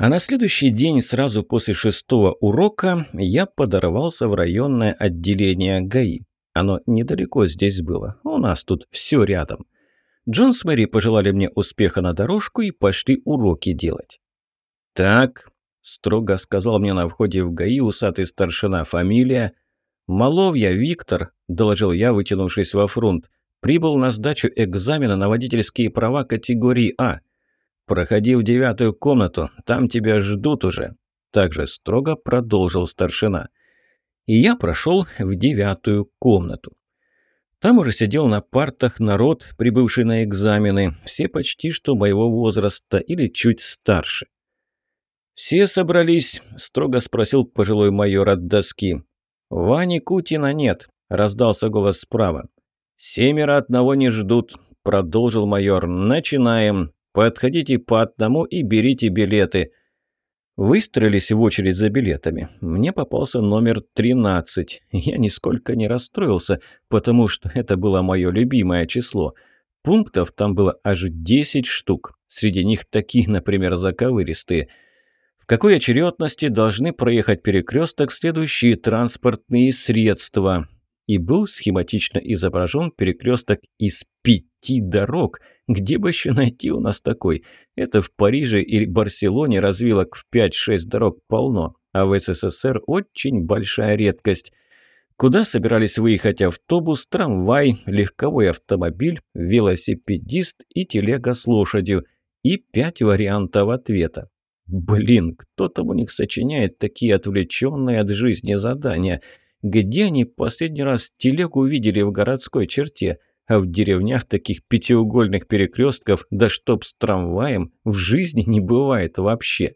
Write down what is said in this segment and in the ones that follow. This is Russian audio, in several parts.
А на следующий день, сразу после шестого урока, я подорвался в районное отделение ГАИ. Оно недалеко здесь было, у нас тут все рядом. Джон с Мэри пожелали мне успеха на дорожку и пошли уроки делать. «Так», – строго сказал мне на входе в ГАИ усатый старшина, фамилия. «Маловья Виктор», – доложил я, вытянувшись во фронт. «Прибыл на сдачу экзамена на водительские права категории А. Проходи в девятую комнату, там тебя ждут уже». Также строго продолжил старшина. И я прошел в девятую комнату. Там уже сидел на партах народ, прибывший на экзамены, все почти что моего возраста или чуть старше. «Все собрались?» – строго спросил пожилой майор от доски. «Вани Кутина нет», – раздался голос справа. «Семеро одного не ждут», – продолжил майор. «Начинаем. Подходите по одному и берите билеты. Выстроились в очередь за билетами. Мне попался номер 13. Я нисколько не расстроился, потому что это было мое любимое число. Пунктов там было аж 10 штук. Среди них такие, например, заковыристые. В какой очередности должны проехать перекресток следующие транспортные средства? И был схематично изображен перекресток из пяти дорог – где бы еще найти у нас такой? Это в Париже или Барселоне развилок в 5-6 дорог полно, а в СССР очень большая редкость. Куда собирались выехать автобус, трамвай, легковой автомобиль, велосипедист и телега с лошадью? И пять вариантов ответа. Блин, кто там у них сочиняет такие отвлеченные от жизни задания? Где они последний раз телегу видели в городской черте? А в деревнях таких пятиугольных перекрестков, да чтоб с трамваем, в жизни не бывает вообще.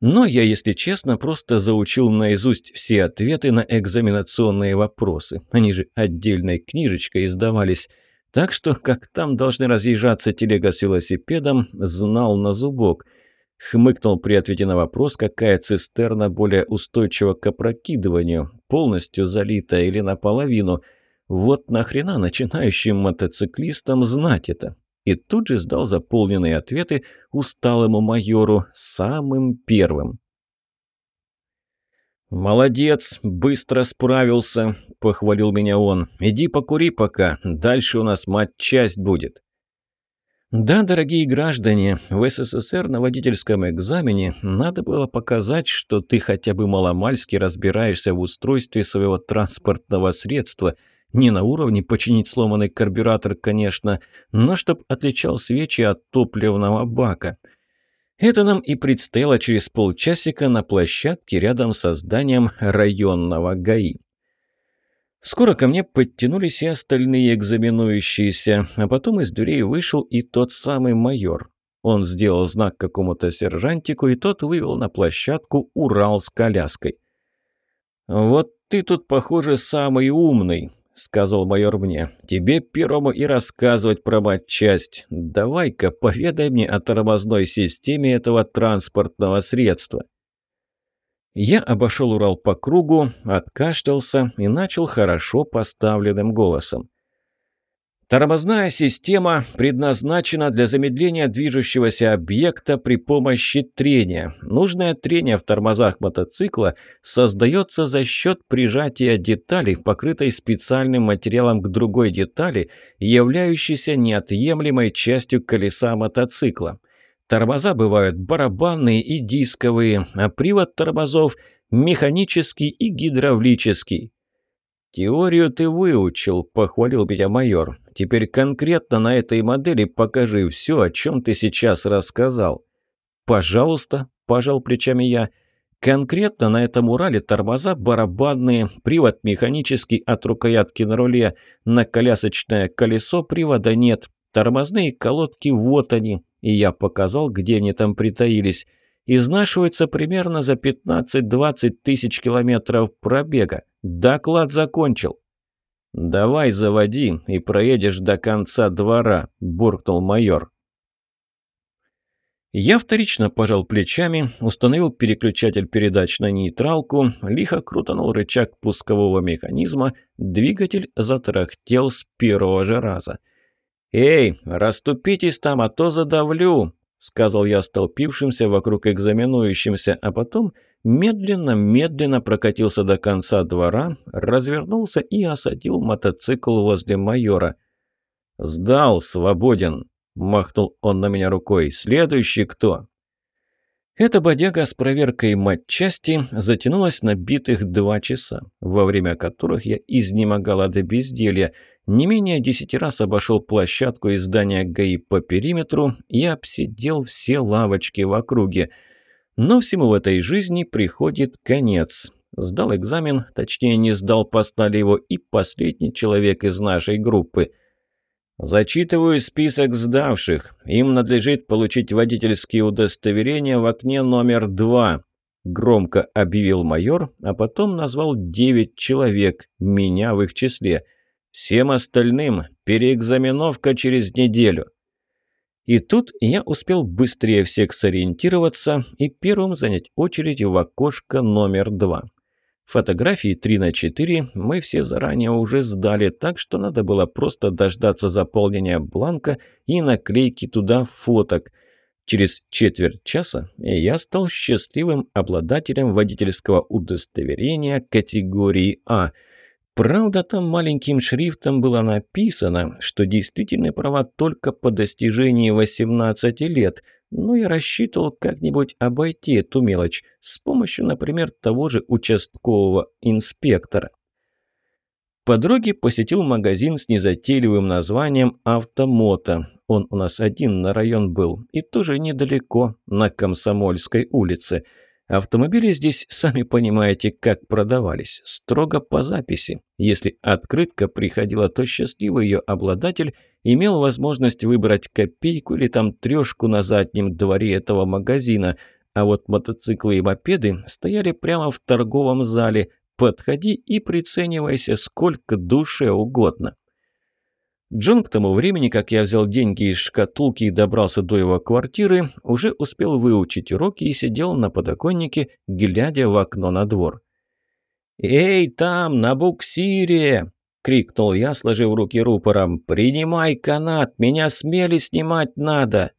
Но я, если честно, просто заучил наизусть все ответы на экзаменационные вопросы. Они же отдельной книжечкой издавались. Так что, как там должны разъезжаться телега с велосипедом, знал на зубок. Хмыкнул при ответе на вопрос, какая цистерна более устойчива к опрокидыванию, полностью залита или наполовину – вот нахрена начинающим мотоциклистам знать это? И тут же сдал заполненные ответы усталому майору самым первым. «Молодец, быстро справился», – похвалил меня он. «Иди покури пока, дальше у нас мать-часть будет». Да, дорогие граждане, в СССР на водительском экзамене надо было показать, что ты хотя бы маломальски разбираешься в устройстве своего транспортного средства – не на уровне починить сломанный карбюратор, конечно, но чтоб отличал свечи от топливного бака. Это нам и предстояло через полчасика на площадке рядом со зданием районного ГАИ. Скоро ко мне подтянулись и остальные экзаменующиеся, а потом из дверей вышел и тот самый майор. Он сделал знак какому-то сержантику, и тот вывел на площадку Урал с коляской. «Вот ты тут, похоже, самый умный», сказал майор мне. «Тебе первому и рассказывать про матчасть. Давай-ка поведай мне о тормозной системе этого транспортного средства». Я обошел Урал по кругу, откашлялся и начал хорошо поставленным голосом. Тормозная система предназначена для замедления движущегося объекта при помощи трения. Нужное трение в тормозах мотоцикла создается за счет прижатия детали, покрытой специальным материалом к другой детали, являющейся неотъемлемой частью колеса мотоцикла. Тормоза бывают барабанные и дисковые, а привод тормозов – механический и гидравлический. «Теорию ты выучил», – похвалил меня майор. «Теперь конкретно на этой модели покажи все, о чем ты сейчас рассказал». «Пожалуйста», – пожал плечами я. «Конкретно на этом Урале тормоза барабанные, привод механический от рукоятки на руле, на колясочное колесо привода нет, тормозные колодки вот они». И я показал, где они там притаились изнашивается примерно за 15-20 тысяч километров пробега. Доклад закончил. «Давай заводи и проедешь до конца двора», – буркнул майор. Я вторично пожал плечами, установил переключатель передач на нейтралку, лихо крутанул рычаг пускового механизма, двигатель затрахтел с первого же раза. «Эй, расступитесь там, а то задавлю!» — сказал я столпившимся вокруг экзаменующимся, а потом медленно-медленно прокатился до конца двора, развернулся и осадил мотоцикл возле майора. «Сдал, свободен!» — махнул он на меня рукой. «Следующий кто?» Эта бодяга с проверкой матчасти затянулась на битых два часа, во время которых я изнемогал от безделья. Не менее десяти раз обошел площадку из здания ГАИ по периметру и обсидел все лавочки в округе. Но всему в этой жизни приходит конец. Сдал экзамен, точнее не сдал, послали его и последний человек из нашей группы – «Зачитываю список сдавших. Им надлежит получить водительские удостоверения в окне номер два», – громко объявил майор, а потом назвал девять человек, меня в их числе. «Всем остальным переэкзаменовка через неделю». И тут я успел быстрее всех сориентироваться и первым занять очередь в окошко номер два. Фотографии 3 на 4 мы все заранее уже сдали, так что надо было просто дождаться заполнения бланка и наклейки туда фоток. Через четверть часа я стал счастливым обладателем водительского удостоверения категории А. Правда, там маленьким шрифтом было написано, что действительные права только по достижении 18 лет – но я рассчитывал как-нибудь обойти эту мелочь с помощью, например, того же участкового инспектора. По дороге посетил магазин с незатейливым названием «Автомото». Он у нас один на район был, и тоже недалеко, на Комсомольской улице – Автомобили здесь, сами понимаете, как продавались. Строго по записи. Если открытка приходила, то счастливый ее обладатель имел возможность выбрать копейку или там трешку на заднем дворе этого магазина. А вот мотоциклы и мопеды стояли прямо в торговом зале. Подходи и приценивайся сколько душе угодно. Джон к тому времени, как я взял деньги из шкатулки и добрался до его квартиры, уже успел выучить уроки и сидел на подоконнике, глядя в окно на двор. «Эй, там, на буксире!» — крикнул я, сложив руки рупором. «Принимай канат, меня с мели снимать надо!»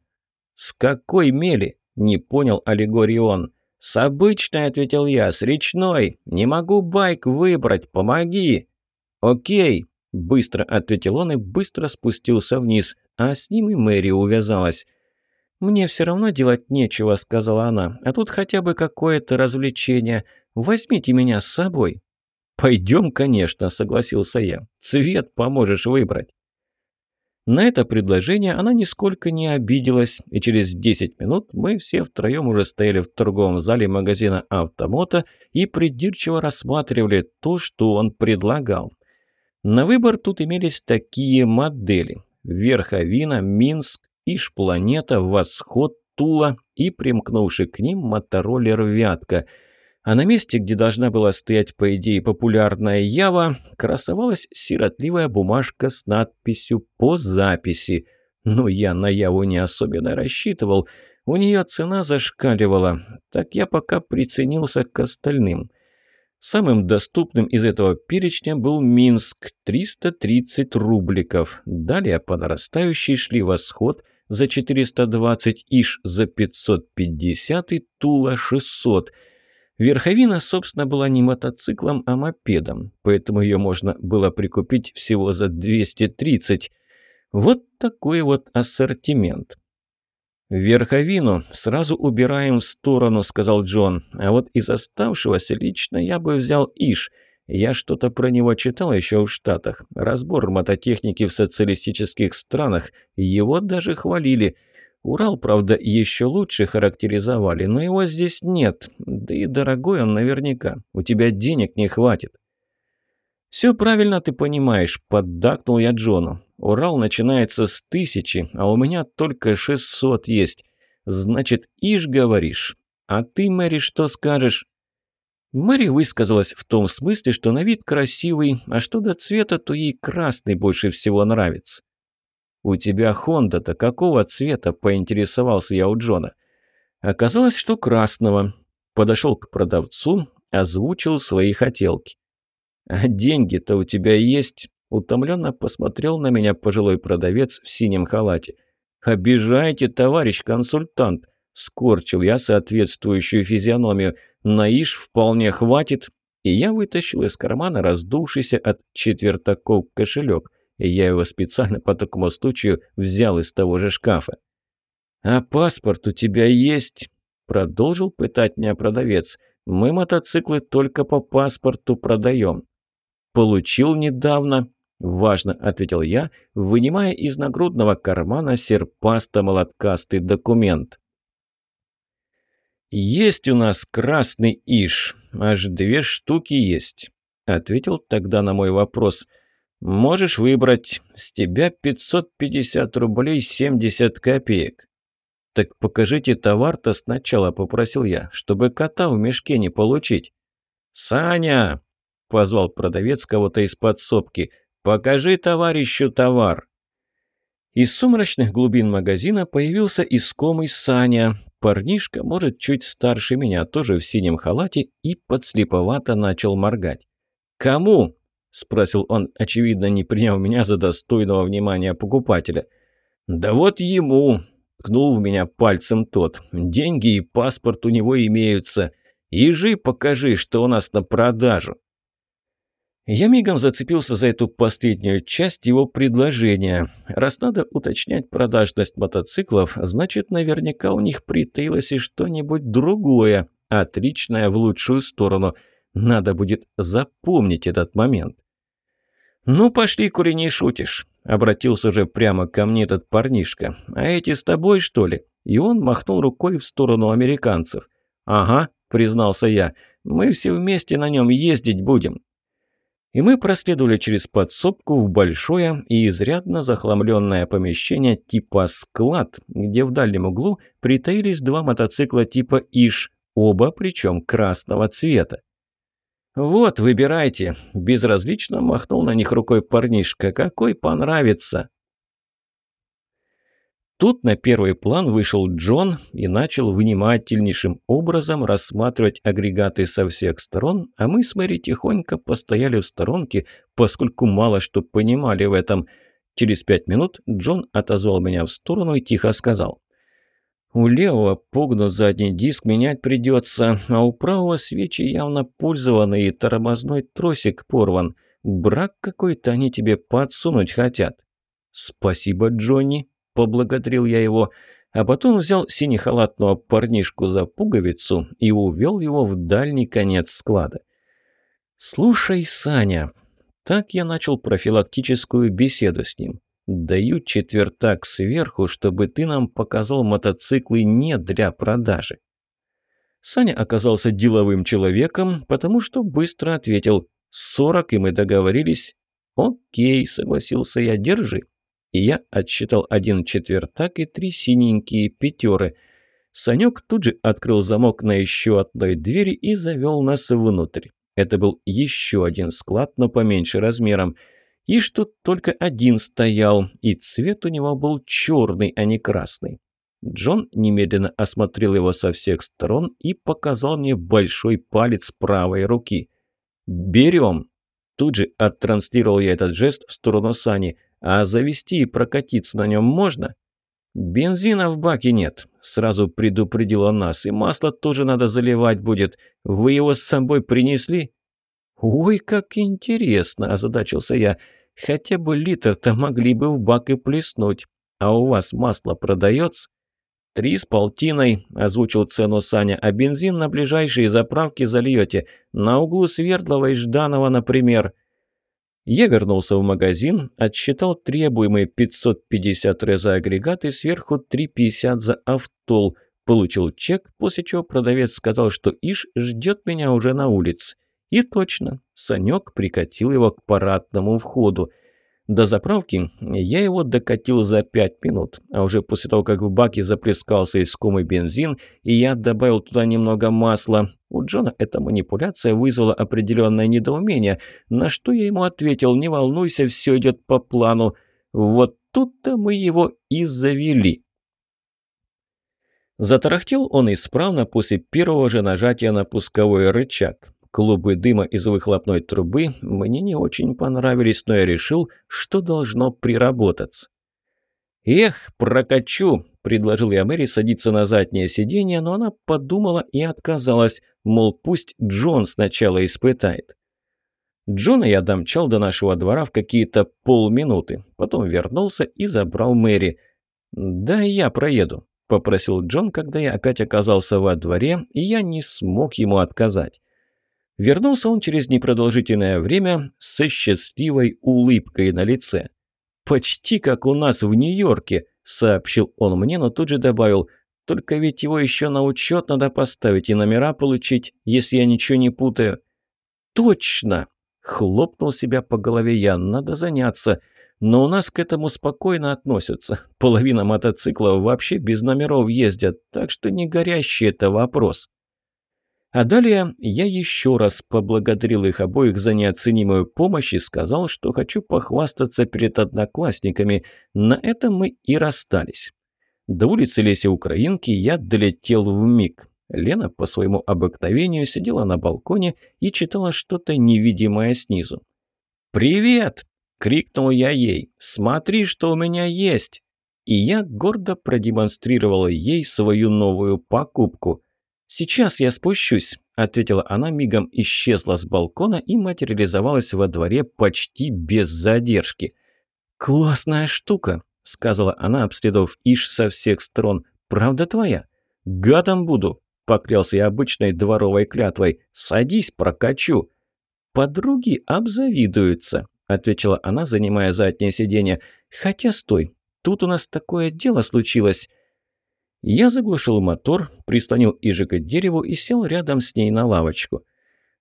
«С какой мели?» — не понял Аллегорион. «С обычной», — ответил я, — «с речной. Не могу байк выбрать, помоги!» «Окей», Быстро ответил он и быстро спустился вниз, а с ним и Мэри увязалась. «Мне все равно делать нечего», — сказала она, — «а тут хотя бы какое-то развлечение. Возьмите меня с собой». «Пойдем, конечно», — согласился я. «Цвет поможешь выбрать». На это предложение она нисколько не обиделась, и через 10 минут мы все втроем уже стояли в торговом зале магазина «Автомота» и придирчиво рассматривали то, что он предлагал. На выбор тут имелись такие модели. Верховина, Минск, Иш-Планета, Восход, Тула и примкнувший к ним мотороллер «Вятка». А на месте, где должна была стоять, по идее, популярная Ява, красовалась сиротливая бумажка с надписью «По записи». Ну, я на Яву не особенно рассчитывал. У нее цена зашкаливала. Так я пока приценился к остальным. Самым доступным из этого перечня был Минск – 330 рубликов. Далее по нарастающей шли Восход за 420, Иш за 550 и Тула 600. Верховина, собственно, была не мотоциклом, а мопедом, поэтому ее можно было прикупить всего за 230. Вот такой вот ассортимент. «Верховину сразу убираем в сторону», — сказал Джон. «А вот из оставшегося лично я бы взял Иш. Я что-то про него читал еще в Штатах. Разбор мототехники в социалистических странах. Его даже хвалили. Урал, правда, еще лучше характеризовали, но его здесь нет. Да и дорогой он наверняка. У тебя денег не хватит». «Все правильно ты понимаешь», — поддакнул я Джону. «Урал начинается с тысячи, а у меня только шестьсот есть. Значит, ишь говоришь. А ты, Мэри, что скажешь?» Мэри высказалась в том смысле, что на вид красивый, а что до цвета, то ей красный больше всего нравится. «У тебя Хонда-то какого цвета?» – поинтересовался я у Джона. Оказалось, что красного. Подошел к продавцу, озвучил свои хотелки. «А деньги-то у тебя есть?» Утомленно посмотрел на меня пожилой продавец в синем халате. «Обижаете, товарищ консультант!» – скорчил я соответствующую физиономию. «Наиш вполне хватит!» И я вытащил из кармана раздувшийся от четвертаков кошелек. И я его специально по такому случаю взял из того же шкафа. «А паспорт у тебя есть?» – продолжил пытать меня продавец. «Мы мотоциклы только по паспорту продаем». «Получил недавно», – важно ответил я, вынимая из нагрудного кармана серпасто-молоткастый документ. «Есть у нас красный иш, аж две штуки есть», – ответил тогда на мой вопрос. «Можешь выбрать, с тебя 550 рублей 70 копеек». «Так покажите товар-то сначала», – попросил я, чтобы кота в мешке не получить. «Саня!» – позвал продавец кого-то из подсобки. «Покажи товарищу товар!» Из сумрачных глубин магазина появился искомый Саня. Парнишка, может, чуть старше меня, тоже в синем халате, и подслеповато начал моргать. «Кому?» – спросил он, очевидно, не приняв меня за достойного внимания покупателя. «Да вот ему!» Ткнул в меня пальцем тот. «Деньги и паспорт у него имеются. Ежи покажи, что у нас на продажу». Я мигом зацепился за эту последнюю часть его предложения. Раз надо уточнять продажность мотоциклов, значит, наверняка у них притаилось и что-нибудь другое, отличное в лучшую сторону. Надо будет запомнить этот момент. «Ну, пошли, кури, не шутишь. Обратился же прямо ко мне этот парнишка. «А эти с тобой, что ли?» И он махнул рукой в сторону американцев. «Ага», — признался я, — «мы все вместе на нем ездить будем». И мы проследовали через подсобку в большое и изрядно захламленное помещение типа склад, где в дальнем углу притаились два мотоцикла типа «Иш», оба причем красного цвета. «Вот, выбирайте», – безразлично махнул на них рукой парнишка. «Какой понравится?» Тут на первый план вышел Джон и начал внимательнейшим образом рассматривать агрегаты со всех сторон, а мы с Мэри тихонько постояли в сторонке, поскольку мало что понимали в этом. Через пять минут Джон отозвал меня в сторону и тихо сказал. У левого погнут задний диск менять придется, а у правого свечи явно пользованный и тормозной тросик порван. Брак какой-то они тебе подсунуть хотят. «Спасибо, Джонни», – поблагодарил я его, а потом взял синехалатного парнишку за пуговицу и увел его в дальний конец склада. «Слушай, Саня», так я начал профилактическую беседу с ним. Даю четвертак сверху, чтобы ты нам показал мотоциклы не для продажи. Саня оказался деловым человеком, потому что быстро ответил «сорок, и мы договорились». «Окей», — согласился я, — «держи». И я отсчитал один четвертак и три синенькие пятеры. Санек тут же открыл замок на еще одной двери и завел нас внутрь. Это был еще один склад, но поменьше размером — и что только один стоял, и цвет у него был черный, а не красный. Джон немедленно осмотрел его со всех сторон и показал мне большой палец правой руки. «Берем!» Тут же оттранслировал я этот жест в сторону Сани. «А завести и прокатиться на нем можно?» «Бензина в баке нет», — сразу предупредил он нас. «И масло тоже надо заливать будет. Вы его с собой принесли?» «Ой, как интересно!» – озадачился я. Хотя бы литр-то могли бы в бак и плеснуть. А у вас масло продается?» «Три с полтиной», – озвучил цену Саня, «а бензин на ближайшие заправки зальете. На углу Свердлова и Жданова, например». Я вернулся в магазин, отсчитал требуемые 550 ре за агрегат и сверху 350 за автол. Получил чек, после чего продавец сказал, что Иш ждет меня уже на улице. И точно, Санек прикатил его к парадному входу. До заправки я его докатил за пять минут, а уже после того, как в баке заплескался искомый бензин, и я добавил туда немного масла, у Джона эта манипуляция вызвала определенное недоумение, на что я ему ответил «Не волнуйся, все идет по плану». Вот тут-то мы его и завели. Затарахтел он исправно после первого же нажатия на пусковой рычаг. Клубы дыма из выхлопной трубы мне не очень понравились, но я решил, что должно приработаться. «Эх, прокачу!» – предложил я Мэри садиться на заднее сиденье, но она подумала и отказалась, мол, пусть Джон сначала испытает. Джона я домчал до нашего двора в какие-то полминуты, потом вернулся и забрал Мэри. «Да я проеду», – попросил Джон, когда я опять оказался во дворе, и я не смог ему отказать. Вернулся он через непродолжительное время со счастливой улыбкой на лице. «Почти как у нас в Нью-Йорке», – сообщил он мне, но тут же добавил, «только ведь его еще на учет надо поставить и номера получить, если я ничего не путаю». «Точно!» – хлопнул себя по голове я, «надо заняться». Но у нас к этому спокойно относятся. Половина мотоциклов вообще без номеров ездят, так что не горящий это вопрос. А далее я еще раз поблагодарил их обоих за неоценимую помощь и сказал, что хочу похвастаться перед одноклассниками. На этом мы и расстались. До улицы Леси Украинки я долетел в миг. Лена по своему обыкновению сидела на балконе и читала что-то невидимое снизу. «Привет!» – крикнул я ей. «Смотри, что у меня есть!» И я гордо продемонстрировал ей свою новую покупку – «Сейчас я спущусь», – ответила она, мигом исчезла с балкона и материализовалась во дворе почти без задержки. «Классная штука», – сказала она, обследовав Иш со всех сторон. «Правда твоя?» «Гадом буду», – поклялся я обычной дворовой клятвой. «Садись, прокачу». «Подруги обзавидуются», – ответила она, занимая заднее сиденье. «Хотя стой, тут у нас такое дело случилось». Я заглушил мотор, прислонил Ижика к дереву и сел рядом с ней на лавочку.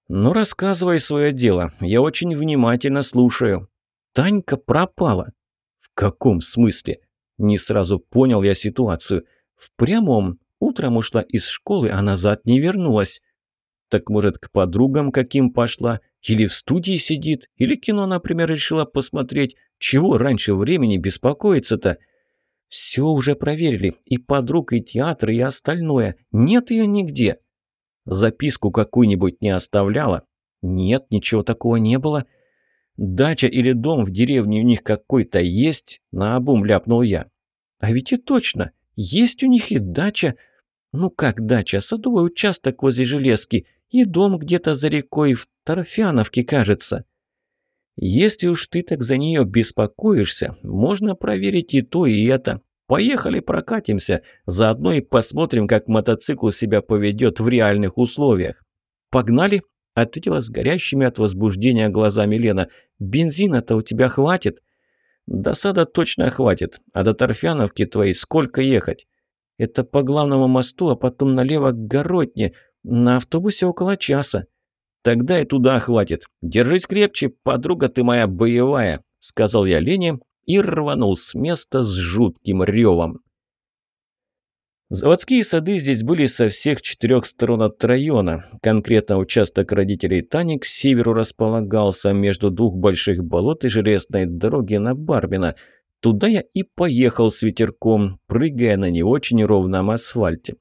«Ну, рассказывай свое дело, я очень внимательно слушаю». «Танька пропала». «В каком смысле?» Не сразу понял я ситуацию. «В прямом. Утром ушла из школы, а назад не вернулась». «Так, может, к подругам каким пошла? Или в студии сидит? Или кино, например, решила посмотреть? Чего раньше времени беспокоиться-то?» Все уже проверили, и подруг, и театр, и остальное. Нет ее нигде. Записку какую-нибудь не оставляла? Нет, ничего такого не было. Дача или дом в деревне у них какой-то есть? Наобум ляпнул я. А ведь и точно, есть у них и дача. Ну как дача, садовый участок возле железки, и дом где-то за рекой в Торфяновке, кажется. Если уж ты так за нее беспокоишься, можно проверить и то, и это. Поехали прокатимся, заодно и посмотрим, как мотоцикл себя поведет в реальных условиях. Погнали, ответила с горящими от возбуждения глазами Лена. Бензина-то у тебя хватит? Досада точно хватит, а до Торфяновки твоей сколько ехать? Это по главному мосту, а потом налево к Городне. На автобусе около часа. «Тогда и туда хватит. Держись крепче, подруга ты моя боевая», — сказал я Лене и рванул с места с жутким ревом. Заводские сады здесь были со всех четырех сторон от района. Конкретно участок родителей Тани к северу располагался между двух больших болот и железной дороги на Барбина. Туда я и поехал с ветерком, прыгая на не очень ровном асфальте.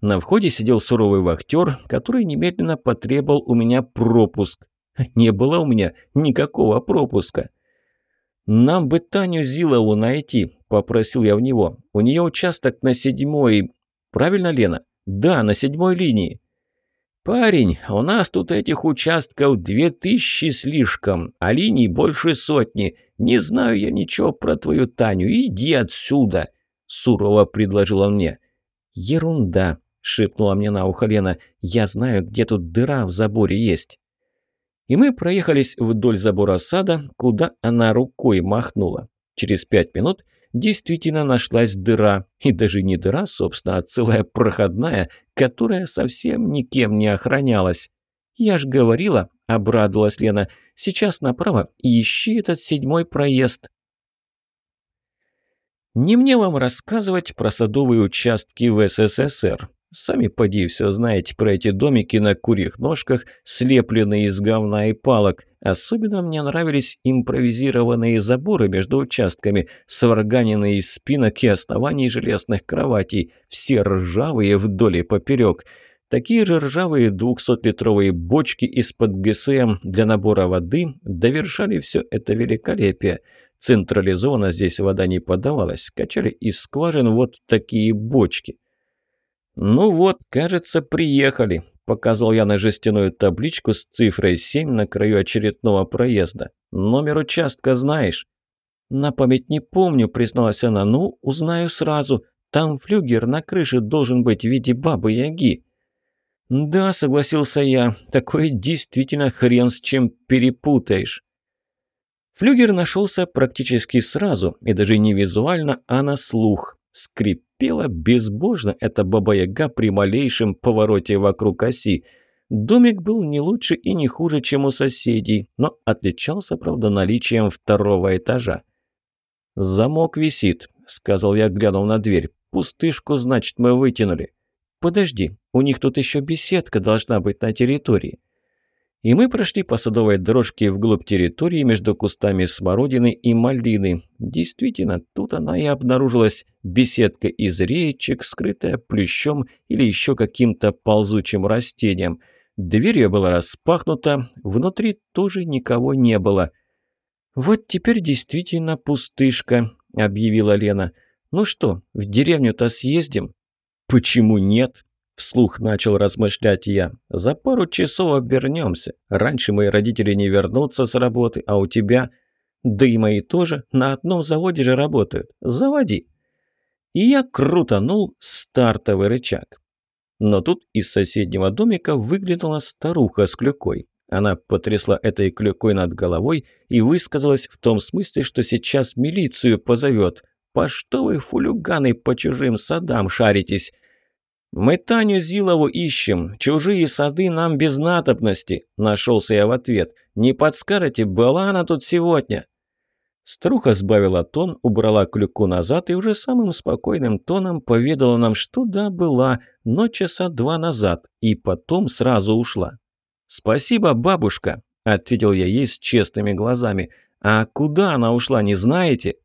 На входе сидел суровый вахтер, который немедленно потребовал у меня пропуск. Не было у меня никакого пропуска. «Нам бы Таню Зилову найти», – попросил я в него. «У нее участок на седьмой...» «Правильно, Лена?» «Да, на седьмой линии». «Парень, у нас тут этих участков две тысячи слишком, а линий больше сотни. Не знаю я ничего про твою Таню. Иди отсюда!» – сурово предложил он мне. «Ерунда», шепнула мне на ухо Лена. «Я знаю, где тут дыра в заборе есть». И мы проехались вдоль забора сада, куда она рукой махнула. Через пять минут действительно нашлась дыра. И даже не дыра, собственно, а целая проходная, которая совсем никем не охранялась. «Я ж говорила», — обрадовалась Лена, — «сейчас направо и ищи этот седьмой проезд». Не мне вам рассказывать про садовые участки в СССР. Сами поди все знаете про эти домики на курьих ножках, слепленные из говна и палок. Особенно мне нравились импровизированные заборы между участками, сварганенные из спинок и оснований железных кроватей, все ржавые вдоль и поперек. Такие же ржавые 200-литровые бочки из-под ГСМ для набора воды довершали все это великолепие. Централизованно здесь вода не подавалась, качали из скважин вот такие бочки. «Ну вот, кажется, приехали», – показал я на жестяную табличку с цифрой 7 на краю очередного проезда. «Номер участка знаешь?» «На память не помню», – призналась она. «Ну, узнаю сразу. Там флюгер на крыше должен быть в виде бабы-яги». «Да», – согласился я, – «такое действительно хрен с чем перепутаешь». Флюгер нашелся практически сразу, и даже не визуально, а на слух. Скрипела безбожно эта баба-яга при малейшем повороте вокруг оси. Домик был не лучше и не хуже, чем у соседей, но отличался, правда, наличием второго этажа. «Замок висит», – сказал я, глянув на дверь. «Пустышку, значит, мы вытянули». «Подожди, у них тут еще беседка должна быть на территории». И мы прошли по садовой дорожке вглубь территории между кустами смородины и малины. Действительно, тут она и обнаружилась. Беседка из реечек, скрытая плющом или еще каким-то ползучим растением. Дверь ее была распахнута, внутри тоже никого не было. «Вот теперь действительно пустышка», — объявила Лена. «Ну что, в деревню-то съездим?» «Почему нет?» – вслух начал размышлять я. «За пару часов обернемся. Раньше мои родители не вернутся с работы, а у тебя...» «Да и мои тоже. На одном заводе же работают. Заводи!» И я крутанул стартовый рычаг. Но тут из соседнего домика выглянула старуха с клюкой. Она потрясла этой клюкой над головой и высказалась в том смысле, что сейчас милицию позовет. «По что вы, фулюганы, по чужим садам шаритесь?» «Мы Таню Зилову ищем. Чужие сады нам без надобности», – нашелся я в ответ. «Не подскажете, была она тут сегодня?» Струха сбавила тон, убрала клюку назад и уже самым спокойным тоном поведала нам, что да, была, но часа два назад, и потом сразу ушла. «Спасибо, бабушка», – ответил я ей с честными глазами. «А куда она ушла, не знаете?»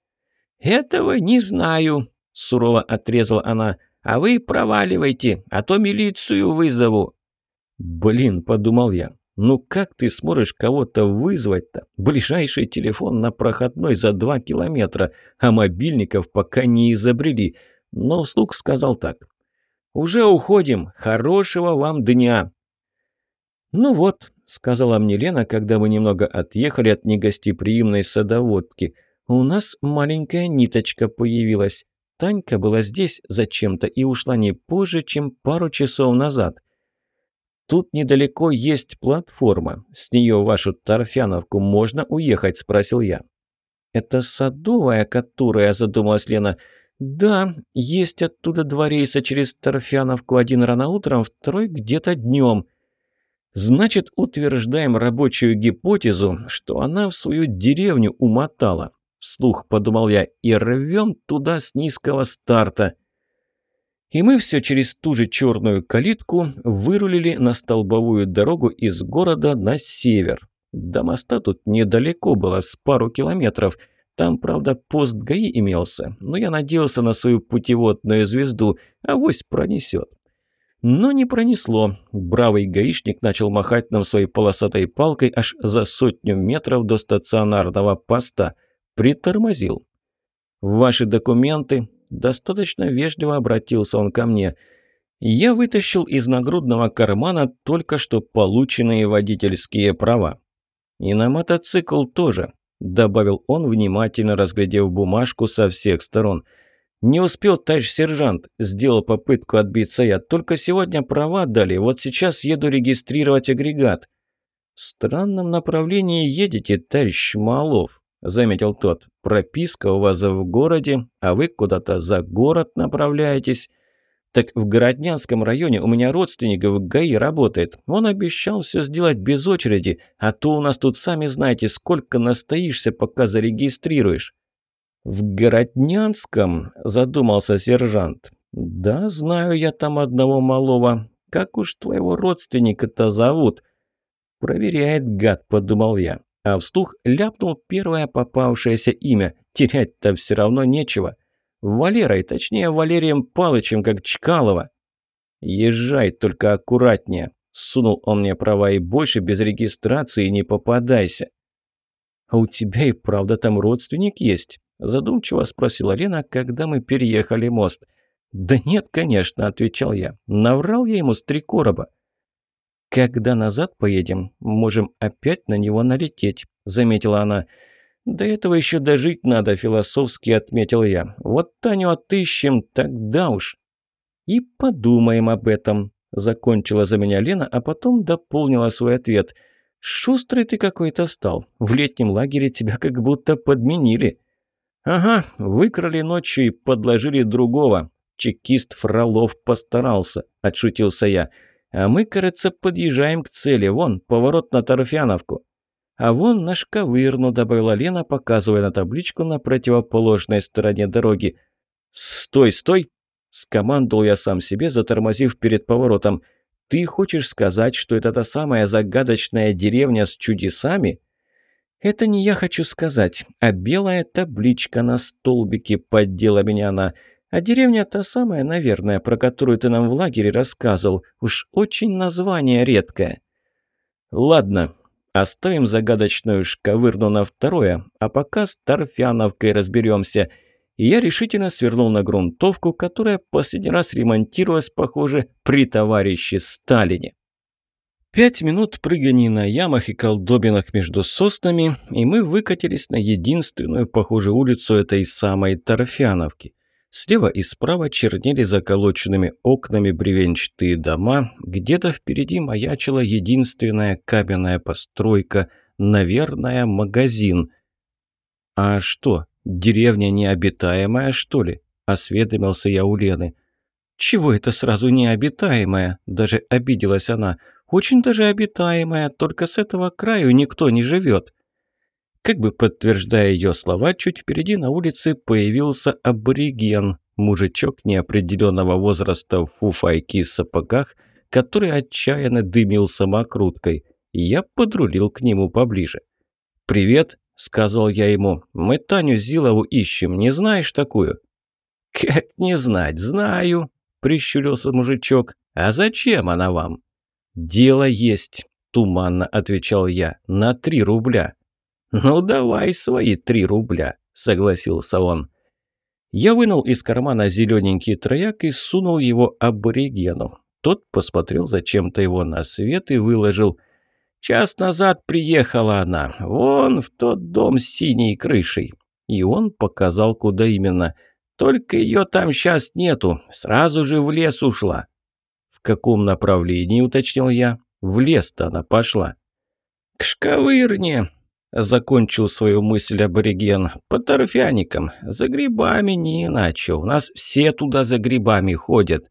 «Этого не знаю», – сурово отрезала она. «А вы проваливайте, а то милицию вызову». «Блин», – подумал я, – «ну как ты сможешь кого-то вызвать-то? Ближайший телефон на проходной за два километра, а мобильников пока не изобрели». Но вслух сказал так. «Уже уходим. Хорошего вам дня». «Ну вот», – сказала мне Лена, когда мы немного отъехали от негостеприимной садоводки – у нас маленькая ниточка появилась. Танька была здесь зачем-то и ушла не позже, чем пару часов назад. «Тут недалеко есть платформа. С нее вашу торфяновку можно уехать?» – спросил я. «Это садовая, которая», – задумалась Лена. «Да, есть оттуда два рейса через торфяновку. Один рано утром, второй где-то днем». «Значит, утверждаем рабочую гипотезу, что она в свою деревню умотала вслух подумал я, и рвем туда с низкого старта. И мы все через ту же черную калитку вырулили на столбовую дорогу из города на север. До моста тут недалеко было, с пару километров. Там, правда, пост ГАИ имелся, но я надеялся на свою путеводную звезду, а вось пронесет. Но не пронесло. Бравый гаишник начал махать нам своей полосатой палкой аж за сотню метров до стационарного поста – Притормозил. «Ваши документы?» Достаточно вежливо обратился он ко мне. Я вытащил из нагрудного кармана только что полученные водительские права. «И на мотоцикл тоже», – добавил он, внимательно разглядев бумажку со всех сторон. «Не успел, товарищ сержант», – сделал попытку отбиться я. «Только сегодня права дали, вот сейчас еду регистрировать агрегат». «В странном направлении едете, товарищ Малов», заметил тот. «Прописка у вас в городе, а вы куда-то за город направляетесь». «Так в Городнянском районе у меня родственник в ГАИ работает. Он обещал все сделать без очереди, а то у нас тут, сами знаете, сколько настоишься, пока зарегистрируешь». «В Городнянском?» – задумался сержант. «Да, знаю я там одного малого. Как уж твоего родственника-то зовут?» «Проверяет гад», – подумал я а вслух ляпнул первое попавшееся имя. Терять-то все равно нечего. Валерой, точнее Валерием Палычем, как Чкалова. «Езжай, только аккуратнее», – сунул он мне права и больше без регистрации не попадайся. «А у тебя и правда там родственник есть?» – задумчиво спросила Лена, когда мы переехали мост. «Да нет, конечно», – отвечал я. «Наврал я ему с три короба». «Когда назад поедем, можем опять на него налететь», – заметила она. «До этого еще дожить надо», – философски отметил я. «Вот Таню отыщем, тогда уж». «И подумаем об этом», – закончила за меня Лена, а потом дополнила свой ответ. «Шустрый ты какой-то стал. В летнем лагере тебя как будто подменили». «Ага, выкрали ночью и подложили другого. Чекист Фролов постарался», – отшутился я. «А мы, кажется, подъезжаем к цели. Вон, поворот на Торфяновку». «А вон наш ковырну», – добавила Лена, показывая на табличку на противоположной стороне дороги. «Стой, стой!» – скомандовал я сам себе, затормозив перед поворотом. «Ты хочешь сказать, что это та самая загадочная деревня с чудесами?» «Это не я хочу сказать, а белая табличка на столбике», – поддела меня она. «А деревня та самая, наверное, про которую ты нам в лагере рассказывал. Уж очень название редкое». «Ладно», Оставим загадочную шковырну на второе, а пока с торфяновкой разберемся. И я решительно свернул на грунтовку, которая последний раз ремонтировалась, похоже, при товарище Сталине. Пять минут прыганий на ямах и колдобинах между соснами, и мы выкатились на единственную, похожую улицу этой самой Торфяновки. Слева и справа чернели заколоченными окнами бревенчатые дома, где-то впереди маячила единственная каменная постройка, наверное, магазин. «А что, деревня необитаемая, что ли?» – осведомился я у Лены. «Чего это сразу необитаемая?» – даже обиделась она. «Очень даже обитаемая, только с этого краю никто не живет». Как бы подтверждая ее слова, чуть впереди на улице появился абориген, мужичок неопределенного возраста в фуфайке и сапогах, который отчаянно дымил самокруткой. Я подрулил к нему поближе. «Привет», — сказал я ему, — «мы Таню Зилову ищем, не знаешь такую?» «Как не знать, знаю», — прищурился мужичок. «А зачем она вам?» «Дело есть», — туманно отвечал я, — «на три рубля». «Ну, давай свои три рубля», — согласился он. Я вынул из кармана зелененький трояк и сунул его аборигену. Тот посмотрел зачем-то его на свет и выложил. «Час назад приехала она, вон в тот дом с синей крышей». И он показал, куда именно. «Только ее там сейчас нету, сразу же в лес ушла». «В каком направлении?» — уточнил я. «В лес-то она пошла». «К шковырне», Закончил свою мысль абориген. «По торфяникам. За грибами не иначе. У нас все туда за грибами ходят».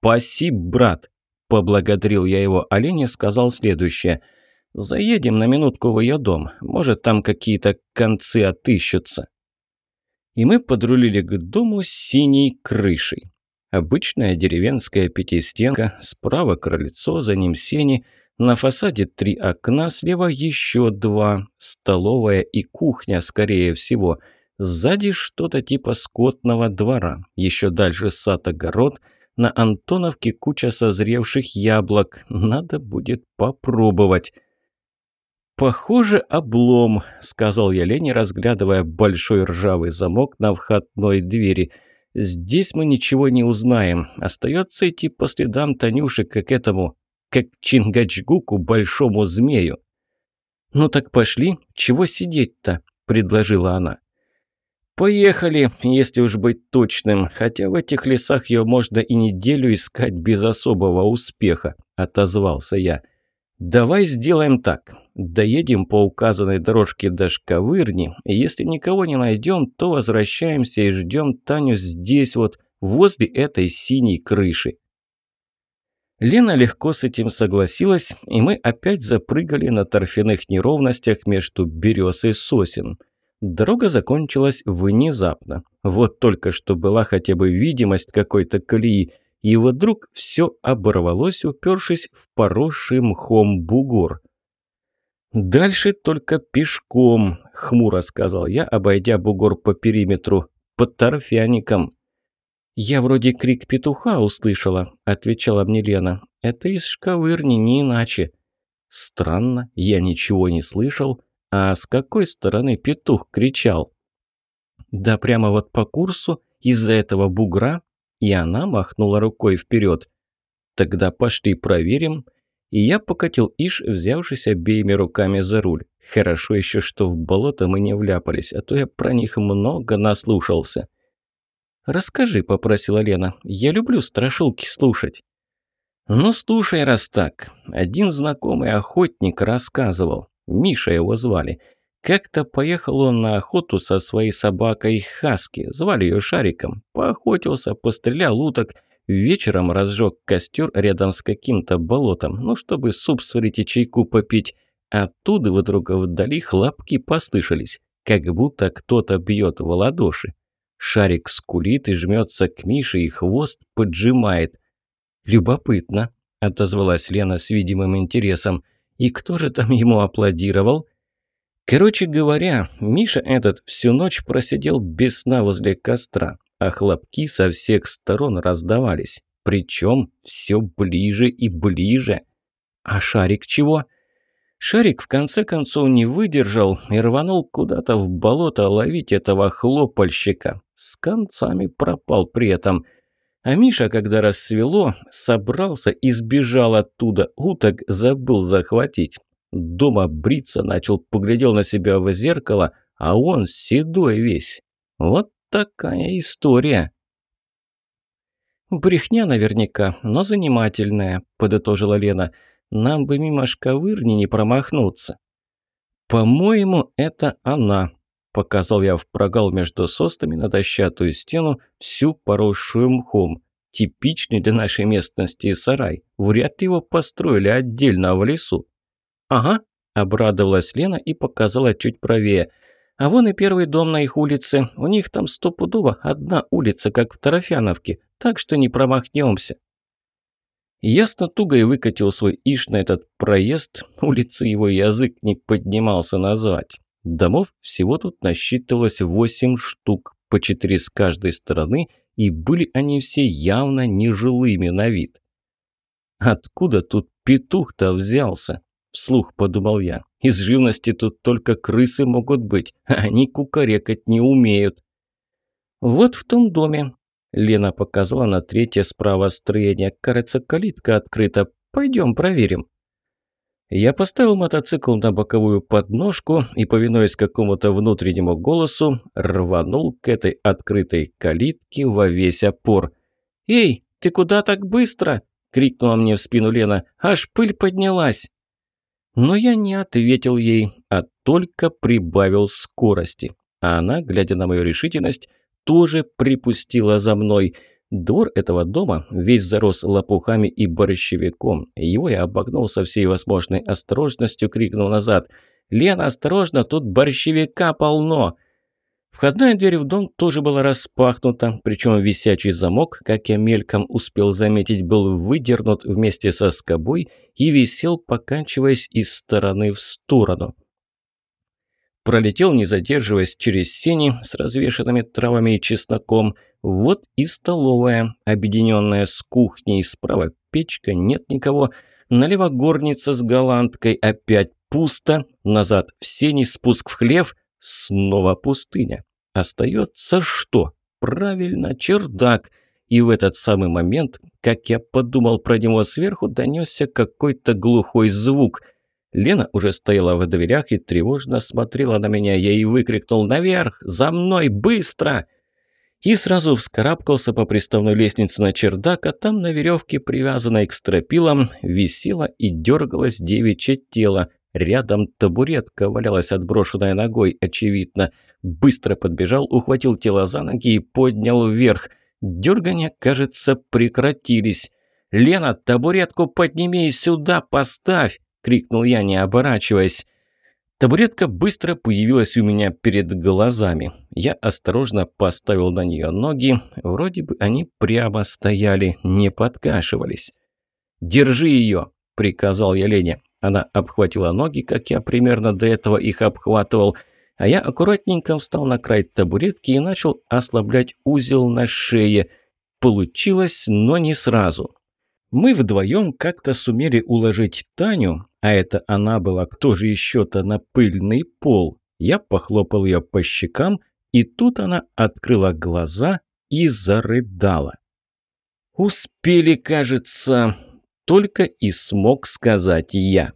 «Спасибо, брат!» – поблагодарил я его. Оленя сказал следующее. «Заедем на минутку в ее дом. Может, там какие-то концы отыщутся». И мы подрулили к дому с синей крышей. Обычная деревенская пятистенка, справа крыльцо, за ним сени – на фасаде три окна, слева еще два. Столовая и кухня, скорее всего. Сзади что-то типа скотного двора. Еще дальше сад-огород. На Антоновке куча созревших яблок. Надо будет попробовать. «Похоже, облом», — сказал я Лене, разглядывая большой ржавый замок на входной двери. «Здесь мы ничего не узнаем. Остается идти по следам Танюши, как этому как Чингачгуку, большому змею. «Ну так пошли, чего сидеть-то?» – предложила она. «Поехали, если уж быть точным, хотя в этих лесах ее можно и неделю искать без особого успеха», – отозвался я. «Давай сделаем так. Доедем по указанной дорожке до Шковырни, и если никого не найдем, то возвращаемся и ждем Таню здесь вот, возле этой синей крыши. Лена легко с этим согласилась, и мы опять запрыгали на торфяных неровностях между берез и сосен. Дорога закончилась внезапно. Вот только что была хотя бы видимость какой-то колеи, и вдруг все оборвалось, упершись в поросший мхом бугор. «Дальше только пешком», — хмуро сказал я, обойдя бугор по периметру, под торфяником. «Я вроде крик петуха услышала», – отвечала мне Лена. «Это из шковырни, не иначе». Странно, я ничего не слышал, А с какой стороны петух кричал? Да прямо вот по курсу, из-за этого бугра. И она махнула рукой вперед. Тогда пошли проверим. И я покатил Иш, взявшись обеими руками за руль. Хорошо еще, что в болото мы не вляпались, а то я про них много наслушался. «Расскажи», — попросила Лена. «Я люблю страшилки слушать». «Ну, слушай, раз так. Один знакомый охотник рассказывал. Миша его звали. Как-то поехал он на охоту со своей собакой Хаски. Звали ее Шариком. Поохотился, пострелял уток. Вечером разжег костер рядом с каким-то болотом, ну, чтобы суп сварить и чайку попить. Оттуда вдруг вдали хлопки послышались, как будто кто-то бьет в ладоши. Шарик скулит и жмется к Мише, и хвост поджимает. «Любопытно», – отозвалась Лена с видимым интересом. «И кто же там ему аплодировал?» Короче говоря, Миша этот всю ночь просидел без сна возле костра, а хлопки со всех сторон раздавались. Причем все ближе и ближе. А шарик чего? Шарик в конце концов не выдержал и рванул куда-то в болото ловить этого хлопальщика. С концами пропал при этом. А Миша, когда рассвело, собрался и сбежал оттуда. Уток забыл захватить. Дома бриться начал, поглядел на себя в зеркало, а он седой весь. Вот такая история. «Брехня наверняка, но занимательная», – подытожила Лена. Нам бы мимо шковырни не промахнуться». «По-моему, это она», – показал я в прогал между состами на дощатую стену, всю поросшую мхом. Типичный для нашей местности сарай. Вряд ли его построили отдельно в лесу. «Ага», – обрадовалась Лена и показала чуть правее. «А вон и первый дом на их улице. У них там стопудово одна улица, как в Тарафяновке, так что не промахнемся». Ясно туго и выкатил свой иш на этот проезд, улицы его язык не поднимался назвать. Домов всего тут насчитывалось восемь штук, по четыре с каждой стороны, и были они все явно нежилыми на вид. «Откуда тут петух-то взялся?» – вслух подумал я. «Из живности тут только крысы могут быть, а они кукарекать не умеют». «Вот в том доме», Лена показала на третье справа строение. Кажется, калитка открыта. Пойдем проверим. Я поставил мотоцикл на боковую подножку и, повинуясь какому-то внутреннему голосу, рванул к этой открытой калитке во весь опор. «Эй, ты куда так быстро?» – крикнула мне в спину Лена. «Аж пыль поднялась!» Но я не ответил ей, а только прибавил скорости. А она, глядя на мою решительность, тоже припустила за мной. Двор этого дома весь зарос лопухами и борщевиком. Его я обогнул со всей возможной осторожностью, крикнул назад. «Лена, осторожно, тут борщевика полно!» Входная дверь в дом тоже была распахнута, причем висячий замок, как я мельком успел заметить, был выдернут вместе со скобой и висел, поканчиваясь из стороны в сторону пролетел, не задерживаясь, через сени с развешанными травами и чесноком. Вот и столовая, объединенная с кухней. Справа печка, нет никого. Налево горница с голландкой, опять пусто. Назад в сени, спуск в хлев, снова пустыня. Остается что? Правильно, чердак. И в этот самый момент, как я подумал про него сверху, донесся какой-то глухой звук – Лена уже стояла в дверях и тревожно смотрела на меня. Я ей выкрикнул «Наверх! За мной! Быстро!» И сразу вскарабкался по приставной лестнице на чердак, а там на веревке, привязанной к стропилам, висело и дергалось девичье тело. Рядом табуретка валялась отброшенная ногой, очевидно. Быстро подбежал, ухватил тело за ноги и поднял вверх. Дергания, кажется, прекратились. «Лена, табуретку подними и сюда поставь!» Крикнул я, не оборачиваясь. Табуретка быстро появилась у меня перед глазами. Я осторожно поставил на нее ноги. Вроде бы они прямо стояли, не подкашивались. «Держи ее!» – приказал я Лене. Она обхватила ноги, как я примерно до этого их обхватывал, а я аккуратненько встал на край табуретки и начал ослаблять узел на шее. Получилось, но не сразу. Мы вдвоем как-то сумели уложить Таню, А это она была, кто же еще-то на пыльный пол? Я похлопал ее по щекам, и тут она открыла глаза и зарыдала. «Успели, кажется», — только и смог сказать я.